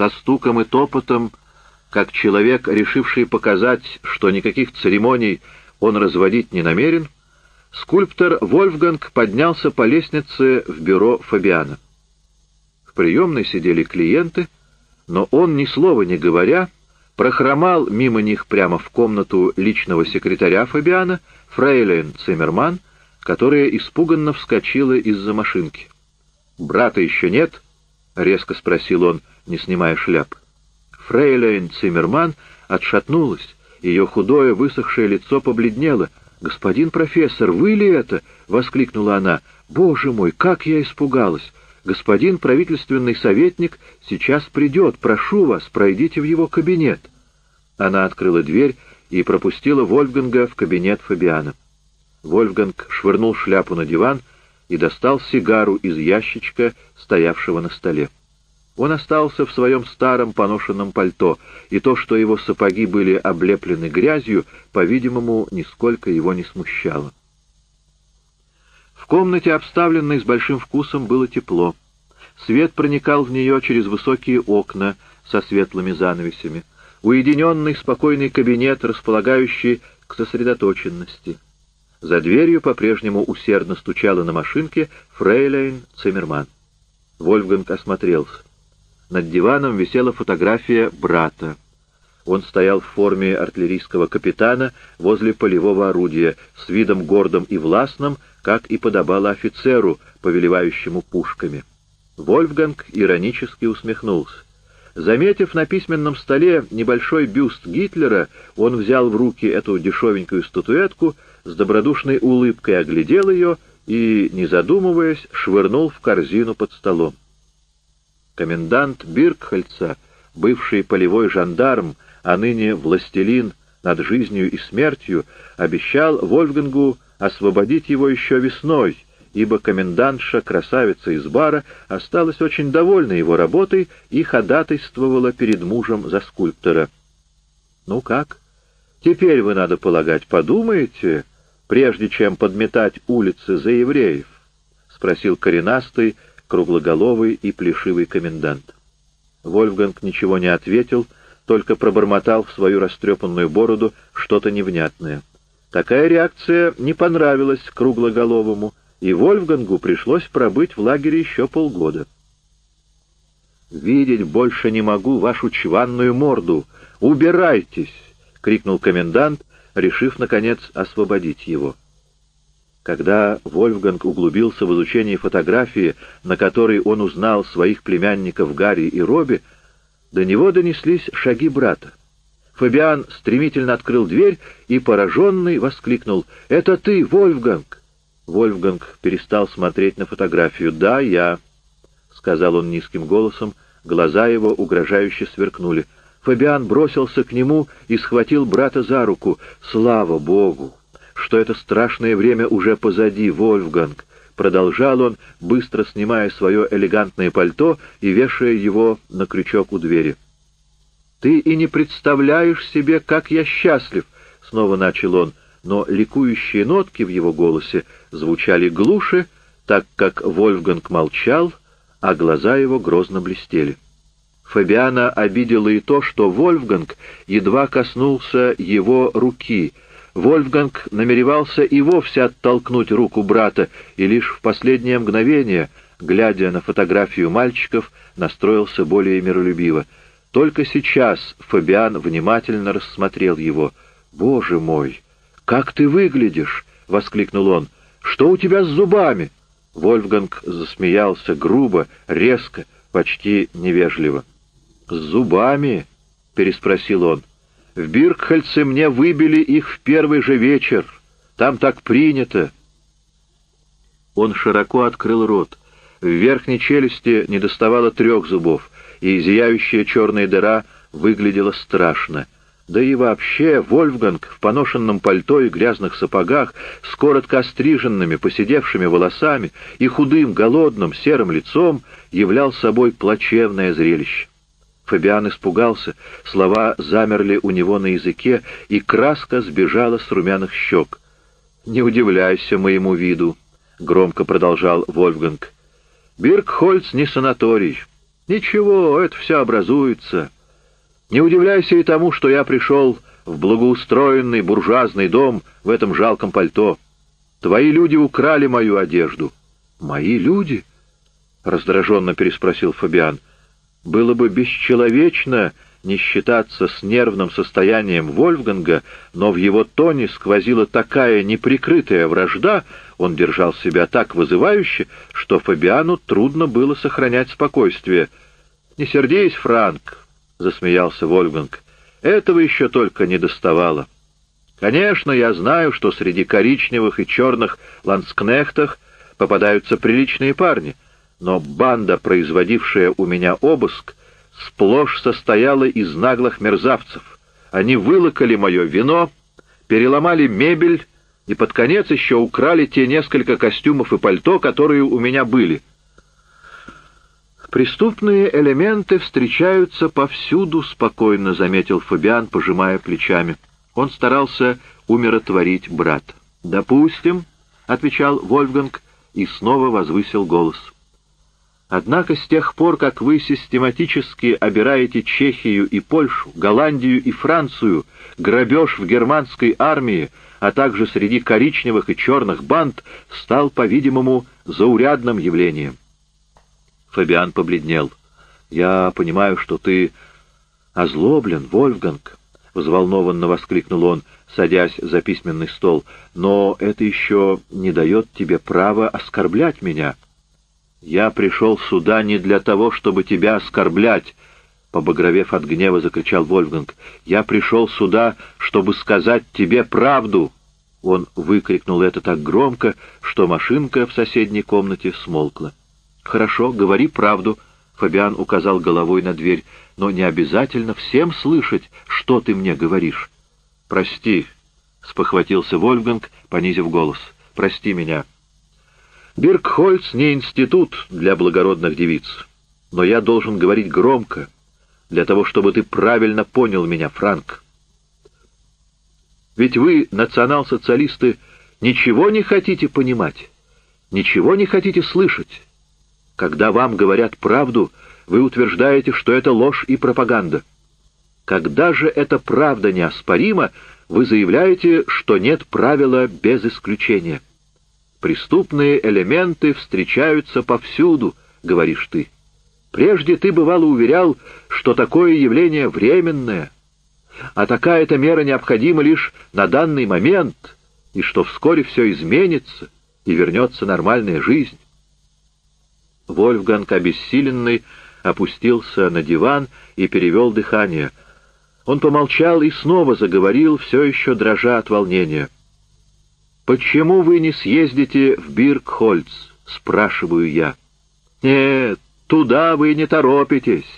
со стуком и топотом, как человек, решивший показать, что никаких церемоний он разводить не намерен, скульптор Вольфганг поднялся по лестнице в бюро Фабиана. В приемной сидели клиенты, но он, ни слова не говоря, прохромал мимо них прямо в комнату личного секретаря Фабиана, фрейлин Циммерман, которая испуганно вскочила из-за машинки. «Брата еще нет?» — резко спросил он, не снимая шляп. Фрейлин Циммерман отшатнулась, ее худое высохшее лицо побледнело. «Господин профессор, вы ли это?» — воскликнула она. «Боже мой, как я испугалась! Господин правительственный советник сейчас придет. Прошу вас, пройдите в его кабинет». Она открыла дверь и пропустила Вольфганга в кабинет Фабиана. Вольфганг швырнул шляпу на диван и достал сигару из ящичка, стоявшего на столе. Он остался в своем старом поношенном пальто, и то, что его сапоги были облеплены грязью, по-видимому, нисколько его не смущало. В комнате, обставленной с большим вкусом, было тепло. Свет проникал в нее через высокие окна со светлыми занавесями. Уединенный, спокойный кабинет, располагающий к сосредоточенности — за дверью по-прежнему усердно стучала на машинке фрейлейн Циммерман. Вольфганг осмотрелся. Над диваном висела фотография брата. Он стоял в форме артиллерийского капитана возле полевого орудия, с видом гордым и властным, как и подобало офицеру, повелевающему пушками. Вольфганг иронически усмехнулся. Заметив на письменном столе небольшой бюст Гитлера, он взял в руки эту дешевенькую статуэтку — с добродушной улыбкой оглядел ее и, не задумываясь, швырнул в корзину под столом. Комендант Биркхальца, бывший полевой жандарм, а ныне властелин над жизнью и смертью, обещал Вольфгангу освободить его еще весной, ибо комендантша, красавица из бара, осталась очень довольна его работой и ходатайствовала перед мужем за скульптора. «Ну как? Теперь вы, надо полагать, подумаете, прежде чем подметать улицы за евреев?» — спросил коренастый, круглоголовый и плешивый комендант. Вольфганг ничего не ответил, только пробормотал в свою растрепанную бороду что-то невнятное. Такая реакция не понравилась круглоголовому, и Вольфгангу пришлось пробыть в лагере еще полгода. «Видеть больше не могу вашу чванную морду! Убирайтесь!» — крикнул комендант решив, наконец, освободить его. Когда Вольфганг углубился в изучение фотографии, на которой он узнал своих племянников Гарри и Робби, до него донеслись шаги брата. Фабиан стремительно открыл дверь и, пораженный, воскликнул «Это ты, Вольфганг!» Вольфганг перестал смотреть на фотографию. «Да, я», — сказал он низким голосом, глаза его угрожающе сверкнули. Фабиан бросился к нему и схватил брата за руку. «Слава Богу! Что это страшное время уже позади, Вольфганг!» Продолжал он, быстро снимая свое элегантное пальто и вешая его на крючок у двери. «Ты и не представляешь себе, как я счастлив!» — снова начал он, но ликующие нотки в его голосе звучали глуше, так как Вольфганг молчал, а глаза его грозно блестели. Фабиана обидело и то, что Вольфганг едва коснулся его руки. Вольфганг намеревался и вовсе оттолкнуть руку брата, и лишь в последнее мгновение, глядя на фотографию мальчиков, настроился более миролюбиво. Только сейчас Фабиан внимательно рассмотрел его. «Боже мой! Как ты выглядишь!» — воскликнул он. «Что у тебя с зубами?» Вольфганг засмеялся грубо, резко, почти невежливо. «С зубами?» — переспросил он. «В Биркхальце мне выбили их в первый же вечер. Там так принято». Он широко открыл рот. В верхней челюсти недоставало трех зубов, и зияющая черная дыра выглядела страшно. Да и вообще Вольфганг в поношенном пальто и грязных сапогах, с коротко остриженными, поседевшими волосами и худым, голодным, серым лицом являл собой плачевное зрелище. Фабиан испугался, слова замерли у него на языке, и краска сбежала с румяных щек. «Не удивляйся моему виду», — громко продолжал Вольфганг. «Биркхольц не санаторий. Ничего, это все образуется. Не удивляйся и тому, что я пришел в благоустроенный буржуазный дом в этом жалком пальто. Твои люди украли мою одежду». «Мои люди?» — раздраженно переспросил Фабиан. «Было бы бесчеловечно не считаться с нервным состоянием Вольфганга, но в его тоне сквозила такая неприкрытая вражда, он держал себя так вызывающе, что Фабиану трудно было сохранять спокойствие. «Не сердись, Франк», — засмеялся Вольфганг, — «этого еще только не доставало. Конечно, я знаю, что среди коричневых и черных ланскнехтах попадаются приличные парни, но банда, производившая у меня обыск, сплошь состояла из наглых мерзавцев. Они вылокали мое вино, переломали мебель и под конец еще украли те несколько костюмов и пальто, которые у меня были. «Преступные элементы встречаются повсюду», — спокойно заметил Фабиан, пожимая плечами. Он старался умиротворить брата. «Допустим», — отвечал Вольфганг и снова возвысил голос. Однако с тех пор, как вы систематически обираете Чехию и Польшу, Голландию и Францию, грабеж в германской армии, а также среди коричневых и черных банд, стал, по-видимому, заурядным явлением. Фабиан побледнел. «Я понимаю, что ты озлоблен, Вольфганг», — взволнованно воскликнул он, садясь за письменный стол, — «но это еще не дает тебе права оскорблять меня». «Я пришел сюда не для того, чтобы тебя оскорблять», — побагровев от гнева, закричал Вольфганг. «Я пришел сюда, чтобы сказать тебе правду!» Он выкрикнул это так громко, что машинка в соседней комнате смолкла. «Хорошо, говори правду», — Фабиан указал головой на дверь, «но не обязательно всем слышать, что ты мне говоришь». «Прости», — спохватился Вольфганг, понизив голос. «Прости меня». Биркхольц не институт для благородных девиц, но я должен говорить громко, для того, чтобы ты правильно понял меня, Франк. Ведь вы, национал-социалисты, ничего не хотите понимать, ничего не хотите слышать. Когда вам говорят правду, вы утверждаете, что это ложь и пропаганда. Когда же эта правда неоспорима, вы заявляете, что нет правила без исключения. Преступные элементы встречаются повсюду, говоришь ты. Прежде ты, бывало, уверял, что такое явление временное, а такая-то мера необходима лишь на данный момент, и что вскоре все изменится, и вернется нормальная жизнь. Вольфганг, обессиленный, опустился на диван и перевел дыхание. Он помолчал и снова заговорил, все еще дрожа от волнения — «Почему вы не съездите в Биркхольц?» — спрашиваю я. «Нет, туда вы не торопитесь.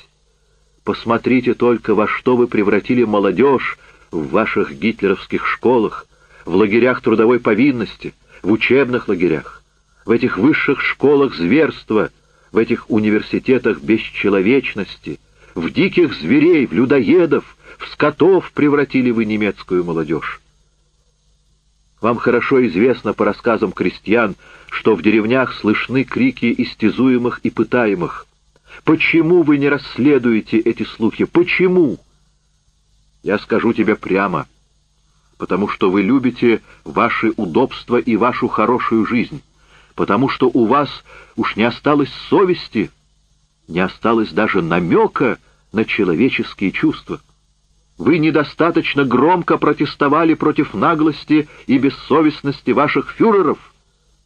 Посмотрите только, во что вы превратили молодежь в ваших гитлеровских школах, в лагерях трудовой повинности, в учебных лагерях, в этих высших школах зверства, в этих университетах бесчеловечности, в диких зверей, в людоедов, в скотов превратили вы немецкую молодежь. Вам хорошо известно по рассказам крестьян, что в деревнях слышны крики истязуемых и пытаемых. Почему вы не расследуете эти слухи? Почему? Я скажу тебе прямо. Потому что вы любите ваши удобства и вашу хорошую жизнь. Потому что у вас уж не осталось совести, не осталось даже намека на человеческие чувства. Вы недостаточно громко протестовали против наглости и бессовестности ваших фюреров.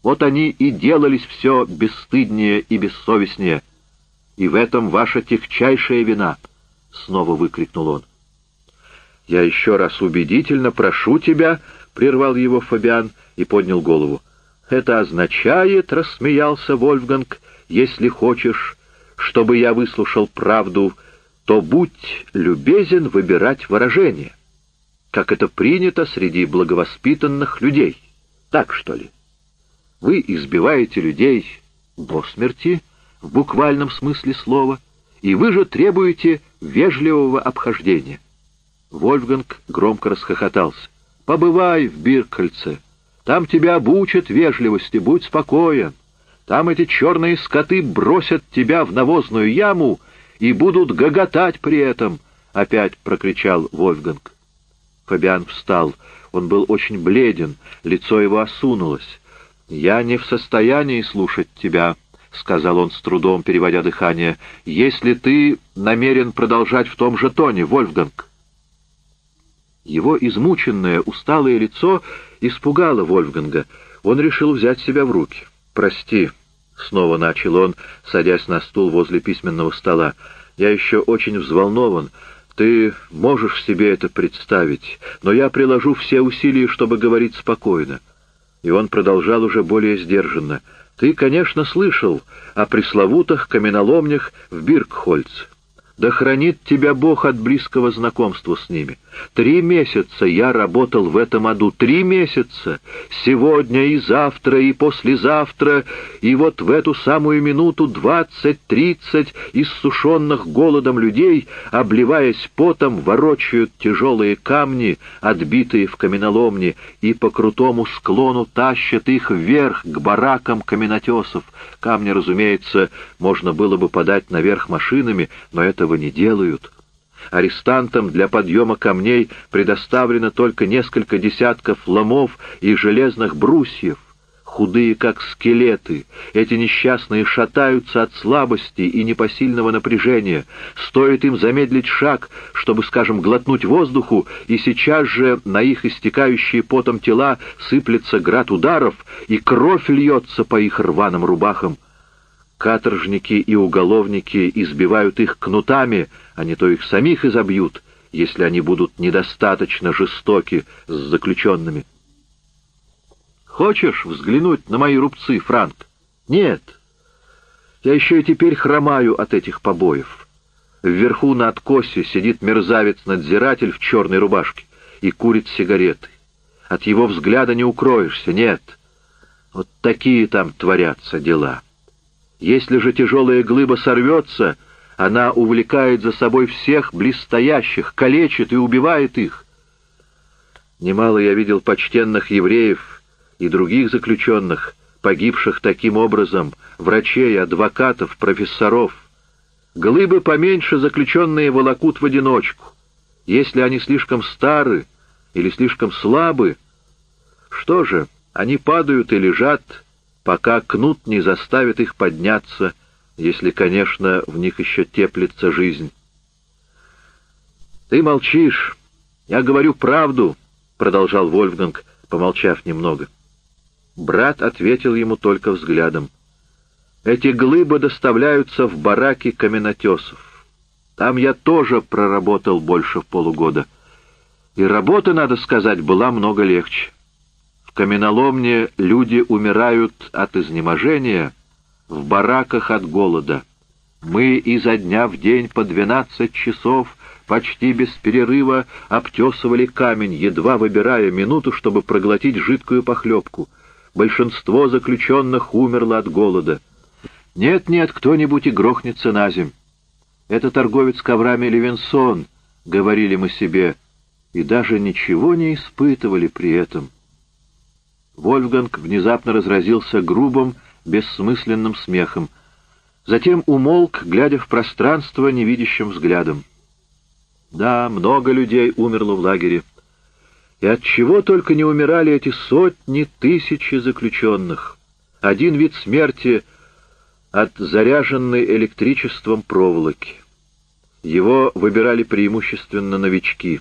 Вот они и делались все бесстыднее и бессовестнее. И в этом ваша техчайшая вина, — снова выкрикнул он. «Я еще раз убедительно прошу тебя», — прервал его Фабиан и поднял голову. «Это означает, — рассмеялся Вольфганг, — если хочешь, чтобы я выслушал правду, — то будь любезен выбирать выражение, как это принято среди благовоспитанных людей. Так что ли? Вы избиваете людей до смерти, в буквальном смысле слова, и вы же требуете вежливого обхождения. Вольфганг громко расхохотался. «Побывай в Биркальце. Там тебя обучат вежливости, будь спокоен. Там эти черные скоты бросят тебя в навозную яму, и будут гоготать при этом!» — опять прокричал Вольфганг. Фабиан встал. Он был очень бледен, лицо его осунулось. «Я не в состоянии слушать тебя», — сказал он с трудом, переводя дыхание, — «если ты намерен продолжать в том же тоне, Вольфганг». Его измученное, усталое лицо испугало Вольфганга. Он решил взять себя в руки. «Прости», — снова начал он, садясь на стул возле письменного стола. «Я еще очень взволнован. Ты можешь себе это представить, но я приложу все усилия, чтобы говорить спокойно». И он продолжал уже более сдержанно. «Ты, конечно, слышал о пресловутых каменоломнях в Биркхольце. Да хранит тебя Бог от близкого знакомства с ними. Три месяца я работал в этом аду, три месяца, сегодня и завтра, и послезавтра, и вот в эту самую минуту двадцать-тридцать иссушенных голодом людей, обливаясь потом, ворочают тяжелые камни, отбитые в каменоломне, и по крутому склону тащат их вверх к баракам каменотесов. Камни, разумеется, можно было бы подать наверх машинами, но этого не делают. Арестантам для подъема камней предоставлено только несколько десятков ломов и железных брусьев. Худые, как скелеты, эти несчастные шатаются от слабости и непосильного напряжения. Стоит им замедлить шаг, чтобы, скажем, глотнуть воздуху, и сейчас же на их истекающие потом тела сыплется град ударов, и кровь льется по их рваным рубахам. Каторжники и уголовники избивают их кнутами, а не то их самих изобьют, если они будут недостаточно жестоки с заключенными. Хочешь взглянуть на мои рубцы, Франк? Нет. Я еще и теперь хромаю от этих побоев. Вверху на откосе сидит мерзавец-надзиратель в черной рубашке и курит сигареты. От его взгляда не укроешься, нет. Вот такие там творятся дела. Если же тяжелая глыба сорвется, она увлекает за собой всех близстоящих, калечит и убивает их. Немало я видел почтенных евреев и других заключенных, погибших таким образом, врачей, адвокатов, профессоров. Глыбы поменьше заключенные волокут в одиночку. Если они слишком стары или слишком слабы, что же, они падают и лежат, пока кнут не заставит их подняться, если, конечно, в них еще теплится жизнь. «Ты молчишь. Я говорю правду», — продолжал Вольфганг, помолчав немного. Брат ответил ему только взглядом. «Эти глыбы доставляются в бараки каменотесов. Там я тоже проработал больше полугода. И работа, надо сказать, была много легче каменоломне люди умирают от изнеможения, в бараках от голода. Мы изо дня в день по двенадцать часов почти без перерыва обтесывали камень, едва выбирая минуту, чтобы проглотить жидкую похлебку. Большинство заключенных умерло от голода. Нет-нет, кто-нибудь и грохнется на земь. Это торговец коврами Левинсон, — говорили мы себе, и даже ничего не испытывали при этом. Вольфганг внезапно разразился грубым, бессмысленным смехом. Затем умолк, глядя в пространство невидящим взглядом. Да, много людей умерло в лагере. И от чего только не умирали эти сотни, тысячи заключенных. Один вид смерти от заряженной электричеством проволоки. Его выбирали преимущественно новички.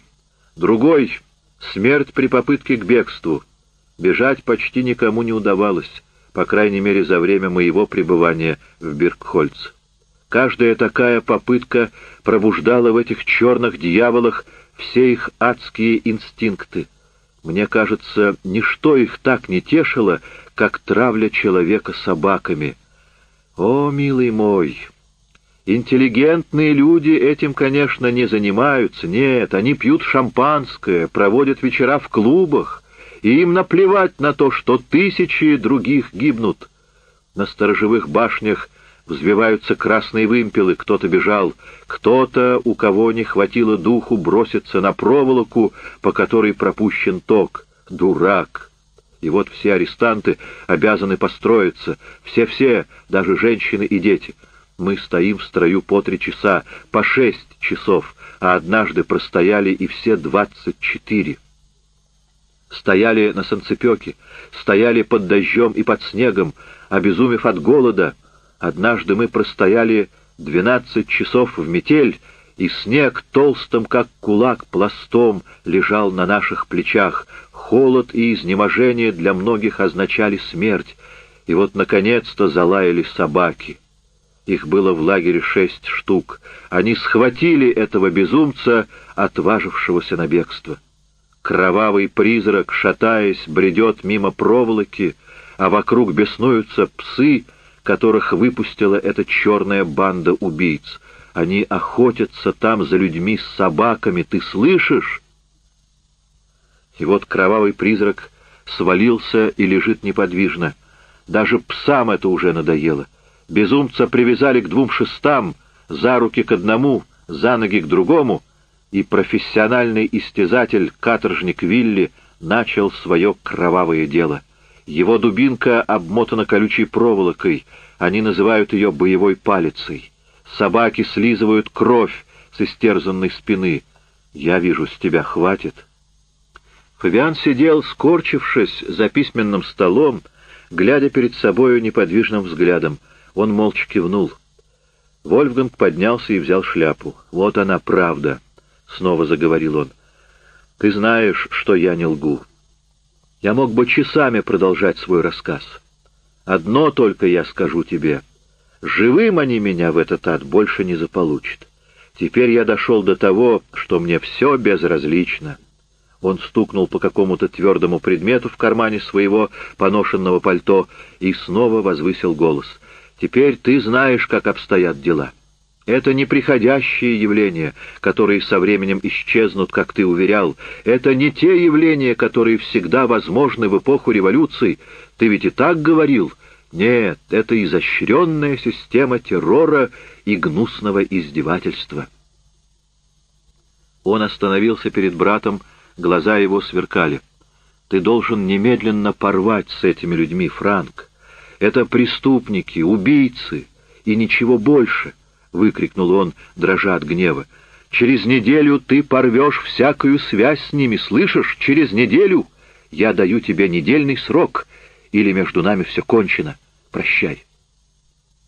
Другой — смерть при попытке к бегству — Бежать почти никому не удавалось, по крайней мере за время моего пребывания в Биркхольц. Каждая такая попытка пробуждала в этих черных дьяволах все их адские инстинкты. Мне кажется, ничто их так не тешило, как травля человека собаками. О, милый мой! Интеллигентные люди этим, конечно, не занимаются. Нет, они пьют шампанское, проводят вечера в клубах, и им наплевать на то, что тысячи других гибнут. На сторожевых башнях взвиваются красные вымпелы, кто-то бежал, кто-то, у кого не хватило духу, бросится на проволоку, по которой пропущен ток. Дурак! И вот все арестанты обязаны построиться, все-все, даже женщины и дети. Мы стоим в строю по три часа, по шесть часов, а однажды простояли и все двадцать четыре. Стояли на санцепёке, стояли под дождем и под снегом, обезумев от голода. Однажды мы простояли двенадцать часов в метель, и снег толстым, как кулак, пластом лежал на наших плечах. Холод и изнеможение для многих означали смерть. И вот, наконец-то, залаяли собаки. Их было в лагере шесть штук. Они схватили этого безумца, отважившегося на бегство. Кровавый призрак, шатаясь, бредет мимо проволоки, а вокруг беснуются псы, которых выпустила эта черная банда убийц. Они охотятся там за людьми с собаками, ты слышишь? И вот кровавый призрак свалился и лежит неподвижно. Даже псам это уже надоело. Безумца привязали к двум шестам, за руки к одному, за ноги к другому, и профессиональный истязатель, каторжник Вилли, начал свое кровавое дело. Его дубинка обмотана колючей проволокой, они называют ее боевой палицей. Собаки слизывают кровь с истерзанной спины. Я вижу, с тебя хватит. Фабиан сидел, скорчившись за письменным столом, глядя перед собою неподвижным взглядом. Он молча кивнул. Вольфганг поднялся и взял шляпу. «Вот она, правда», — снова заговорил он. «Ты знаешь, что я не лгу. Я мог бы часами продолжать свой рассказ. Одно только я скажу тебе — Живым они меня в этот ад больше не заполучат. Теперь я дошел до того, что мне все безразлично. Он стукнул по какому-то твердому предмету в кармане своего поношенного пальто и снова возвысил голос. «Теперь ты знаешь, как обстоят дела. Это не приходящие явления, которые со временем исчезнут, как ты уверял. Это не те явления, которые всегда возможны в эпоху революции. Ты ведь и так говорил». Нет, это изощренная система террора и гнусного издевательства. Он остановился перед братом, глаза его сверкали. «Ты должен немедленно порвать с этими людьми, Франк. Это преступники, убийцы и ничего больше!» — выкрикнул он, дрожа от гнева. «Через неделю ты порвешь всякую связь с ними, слышишь? Через неделю! Я даю тебе недельный срок, или между нами все кончено!» Прощай.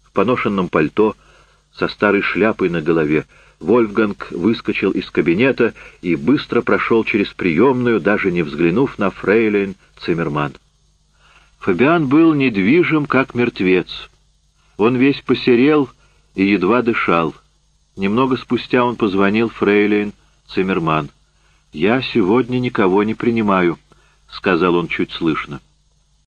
В поношенном пальто, со старой шляпой на голове, Вольфганг выскочил из кабинета и быстро прошел через приемную, даже не взглянув на фрейлин Циммерман. Фабиан был недвижим, как мертвец. Он весь посерел и едва дышал. Немного спустя он позвонил фрейлин Циммерман. «Я сегодня никого не принимаю», — сказал он чуть слышно.